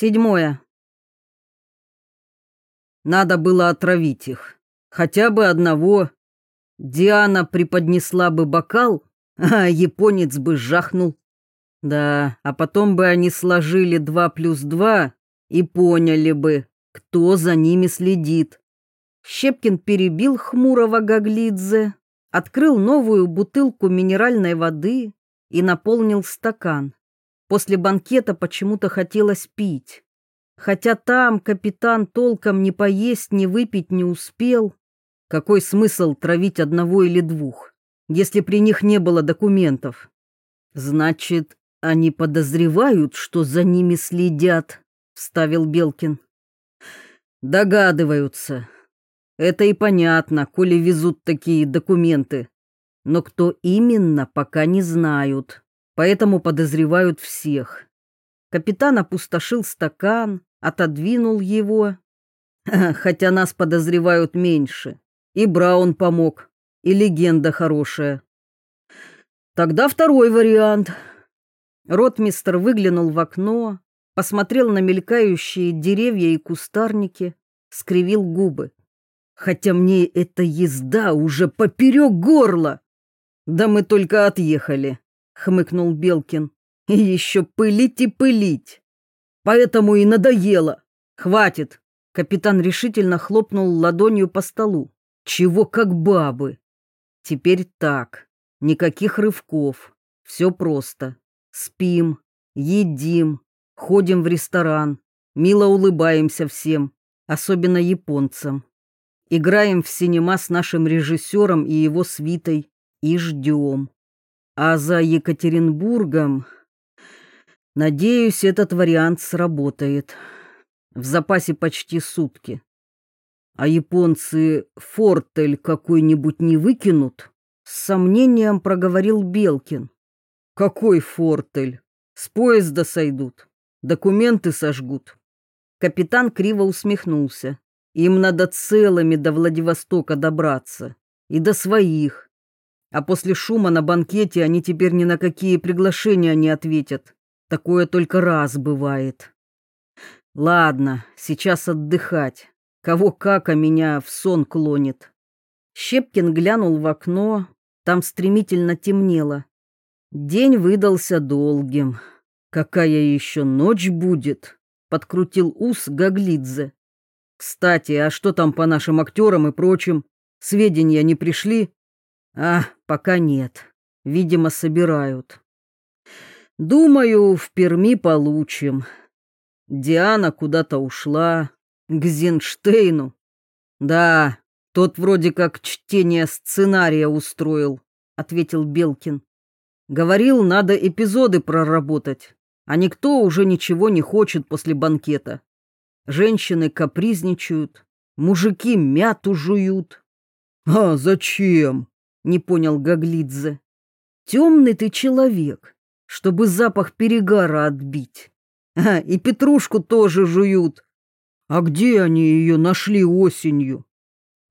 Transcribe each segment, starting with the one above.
Седьмое. Надо было отравить их. Хотя бы одного. Диана преподнесла бы бокал, а японец бы жахнул. Да, а потом бы они сложили два плюс два и поняли бы, кто за ними следит. Щепкин перебил хмурого Гаглидзе, открыл новую бутылку минеральной воды и наполнил стакан. После банкета почему-то хотелось пить. Хотя там капитан толком ни поесть, ни выпить не успел. Какой смысл травить одного или двух, если при них не было документов? Значит, они подозревают, что за ними следят, вставил Белкин. Догадываются. Это и понятно, коли везут такие документы. Но кто именно, пока не знают, поэтому подозревают всех. Капитан опустошил стакан, отодвинул его. Хотя нас подозревают меньше. И Браун помог, и легенда хорошая. Тогда второй вариант. Ротмистер выглянул в окно, посмотрел на мелькающие деревья и кустарники, скривил губы. Хотя мне эта езда уже поперек горла. Да мы только отъехали, хмыкнул Белкин. И еще пылить и пылить. Поэтому и надоело. Хватит. Капитан решительно хлопнул ладонью по столу. Чего как бабы. Теперь так. Никаких рывков. Все просто. Спим, едим, ходим в ресторан, мило улыбаемся всем, особенно японцам. Играем в синема с нашим режиссером и его свитой и ждем. А за Екатеринбургом Надеюсь, этот вариант сработает. В запасе почти сутки. А японцы фортель какой-нибудь не выкинут? С сомнением проговорил Белкин. Какой фортель? С поезда сойдут. Документы сожгут. Капитан криво усмехнулся. Им надо целыми до Владивостока добраться. И до своих. А после шума на банкете они теперь ни на какие приглашения не ответят. Такое только раз бывает. Ладно, сейчас отдыхать. Кого как, а меня в сон клонит. Щепкин глянул в окно. Там стремительно темнело. День выдался долгим. Какая еще ночь будет? Подкрутил ус Гаглидзе. Кстати, а что там по нашим актерам и прочим? Сведения не пришли? А, пока нет. Видимо, собирают. Думаю, в Перми получим. Диана куда-то ушла. К Зинштейну. Да, тот вроде как чтение сценария устроил, ответил Белкин. Говорил, надо эпизоды проработать, а никто уже ничего не хочет после банкета. Женщины капризничают, мужики мяту жуют. А зачем? Не понял Гаглидзе. Темный ты человек, чтобы запах перегара отбить. А, и петрушку тоже жуют. А где они ее нашли осенью?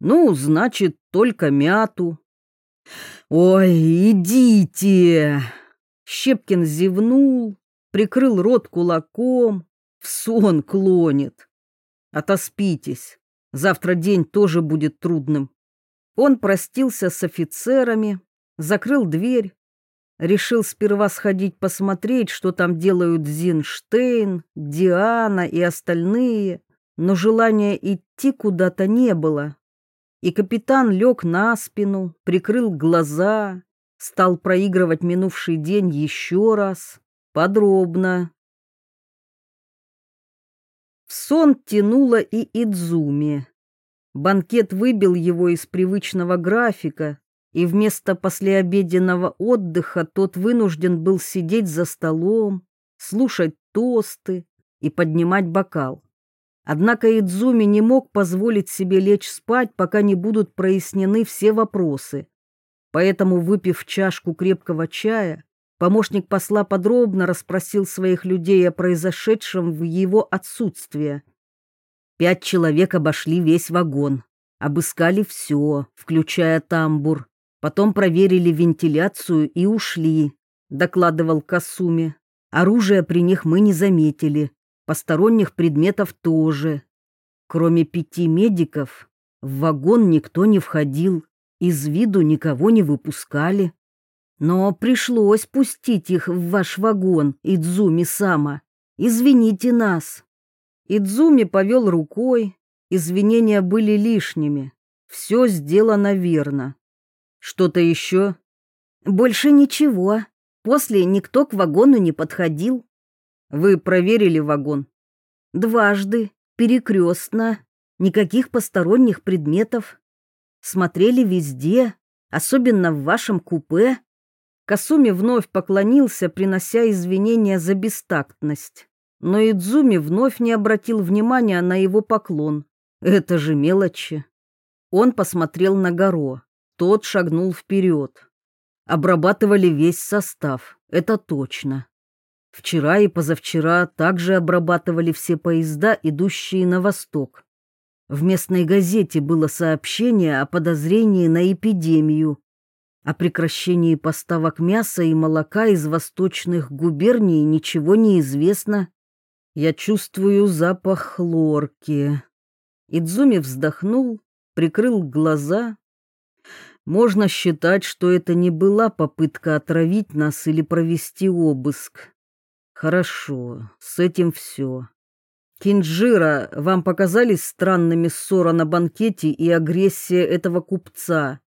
Ну, значит, только мяту. Ой, идите. Щепкин зевнул, прикрыл рот кулаком, в сон клонит. Отоспитесь. Завтра день тоже будет трудным. Он простился с офицерами, закрыл дверь, Решил сперва сходить посмотреть, что там делают Зинштейн, Диана и остальные, но желания идти куда-то не было. И капитан лег на спину, прикрыл глаза, стал проигрывать минувший день еще раз, подробно. В сон тянуло и Идзуми. Банкет выбил его из привычного графика, и вместо послеобеденного отдыха тот вынужден был сидеть за столом, слушать тосты и поднимать бокал. Однако Идзуми не мог позволить себе лечь спать, пока не будут прояснены все вопросы. Поэтому, выпив чашку крепкого чая, помощник посла подробно расспросил своих людей о произошедшем в его отсутствие. Пять человек обошли весь вагон, обыскали все, включая тамбур, Потом проверили вентиляцию и ушли, докладывал Касуми. Оружия при них мы не заметили. Посторонних предметов тоже. Кроме пяти медиков, в вагон никто не входил, из виду никого не выпускали. Но пришлось пустить их в ваш вагон, Идзуми-сама. Извините нас. Идзуми повел рукой, извинения были лишними. Все сделано верно. Что-то еще? Больше ничего. После никто к вагону не подходил. Вы проверили вагон? Дважды, перекрестно. Никаких посторонних предметов. Смотрели везде, особенно в вашем купе. Касуми вновь поклонился, принося извинения за бестактность. Но Идзуми вновь не обратил внимания на его поклон. Это же мелочи. Он посмотрел на Горо. Тот шагнул вперед. Обрабатывали весь состав, это точно. Вчера и позавчера также обрабатывали все поезда, идущие на восток. В местной газете было сообщение о подозрении на эпидемию, о прекращении поставок мяса и молока из восточных губерний ничего не известно. Я чувствую запах хлорки. Идзуми вздохнул, прикрыл глаза. Можно считать, что это не была попытка отравить нас или провести обыск. Хорошо, с этим все. Кинджира, вам показались странными ссора на банкете и агрессия этого купца?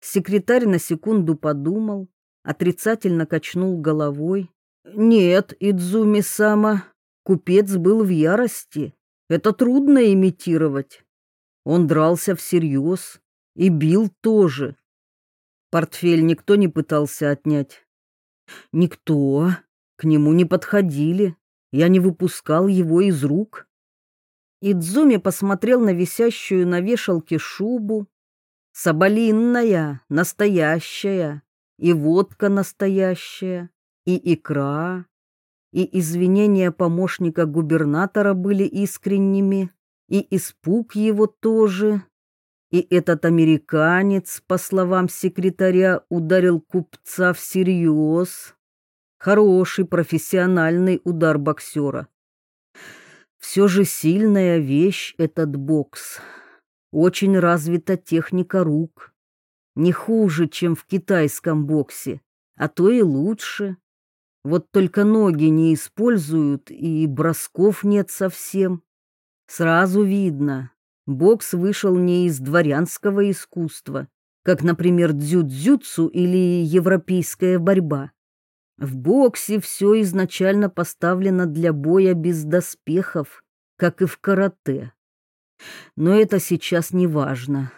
Секретарь на секунду подумал, отрицательно качнул головой. Нет, Идзуми-сама, купец был в ярости. Это трудно имитировать. Он дрался всерьез и бил тоже. Портфель никто не пытался отнять. Никто. К нему не подходили. Я не выпускал его из рук. Идзуми посмотрел на висящую на вешалке шубу. Соболинная, настоящая, и водка настоящая, и икра, и извинения помощника губернатора были искренними, и испуг его тоже. И этот американец, по словам секретаря, ударил купца всерьез. Хороший профессиональный удар боксера. Все же сильная вещь этот бокс. Очень развита техника рук. Не хуже, чем в китайском боксе, а то и лучше. Вот только ноги не используют, и бросков нет совсем. Сразу видно, бокс вышел не из дворянского искусства, как, например, дзюдзюцу или европейская борьба, в боксе все изначально поставлено для боя без доспехов, как и в карате. Но это сейчас не важно.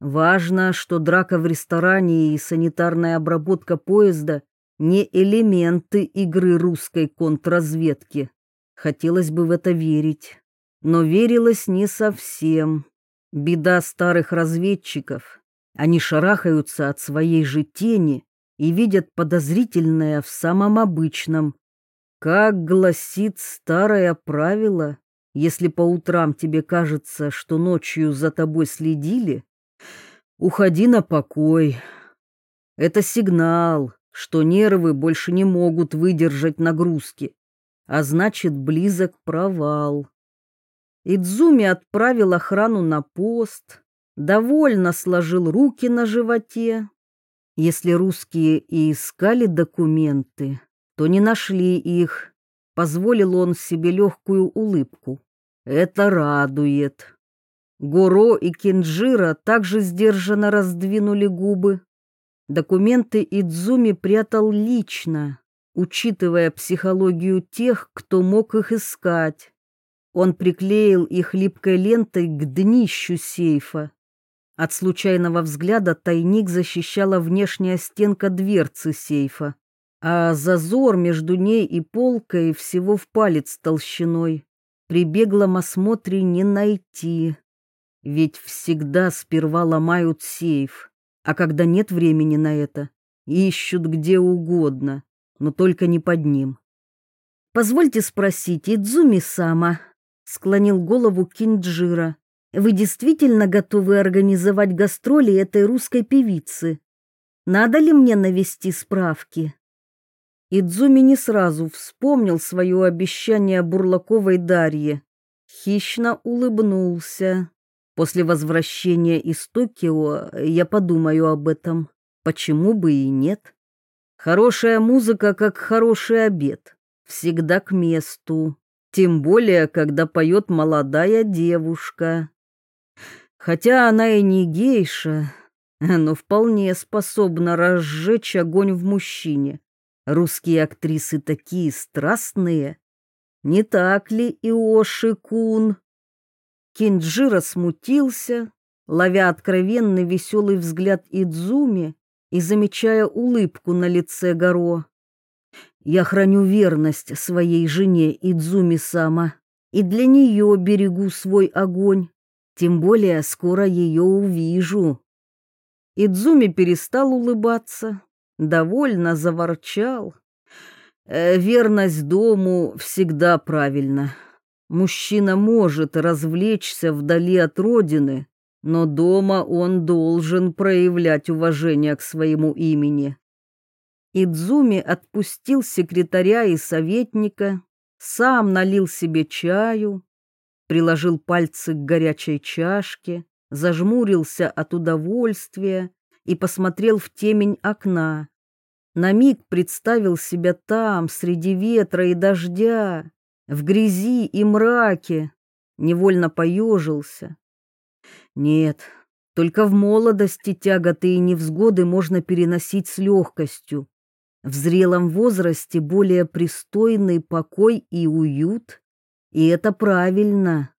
Важно, что драка в ресторане и санитарная обработка поезда не элементы игры русской контрразведки. Хотелось бы в это верить. Но верилось не совсем. Беда старых разведчиков. Они шарахаются от своей же тени и видят подозрительное в самом обычном. Как гласит старое правило, если по утрам тебе кажется, что ночью за тобой следили, уходи на покой. Это сигнал, что нервы больше не могут выдержать нагрузки, а значит, близок провал. Идзуми отправил охрану на пост, довольно сложил руки на животе, если русские и искали документы, то не нашли их. Позволил он себе легкую улыбку. Это радует. Горо и Кинджира также сдержанно раздвинули губы. Документы Идзуми прятал лично, учитывая психологию тех, кто мог их искать. Он приклеил их липкой лентой к днищу сейфа, от случайного взгляда тайник защищала внешняя стенка дверцы сейфа, а зазор между ней и полкой всего в палец толщиной. При беглом осмотре не найти. Ведь всегда сперва ломают сейф, а когда нет времени на это, ищут где угодно, но только не под ним. «Позвольте спросить, Идзуми-сама», — склонил голову Кинджира. Вы действительно готовы организовать гастроли этой русской певицы? Надо ли мне навести справки? Идзуми не сразу вспомнил свое обещание Бурлаковой Дарье. Хищно улыбнулся. После возвращения из Токио я подумаю об этом. Почему бы и нет? Хорошая музыка, как хороший обед. Всегда к месту. Тем более, когда поет молодая девушка. Хотя она и не гейша, но вполне способна разжечь огонь в мужчине. Русские актрисы такие страстные. Не так ли, Иоши-кун? Кинджира смутился, ловя откровенный веселый взгляд Идзуми и замечая улыбку на лице Горо. «Я храню верность своей жене Идзуми-сама, и для нее берегу свой огонь, тем более скоро ее увижу». Идзуми перестал улыбаться, довольно заворчал. «Э, «Верность дому всегда правильно. Мужчина может развлечься вдали от родины, но дома он должен проявлять уважение к своему имени». Идзуми отпустил секретаря и советника, сам налил себе чаю, приложил пальцы к горячей чашке, зажмурился от удовольствия и посмотрел в темень окна. На миг представил себя там, среди ветра и дождя, в грязи и мраке, невольно поежился. Нет, только в молодости тяготы и невзгоды можно переносить с легкостью. В зрелом возрасте более пристойный покой и уют, и это правильно.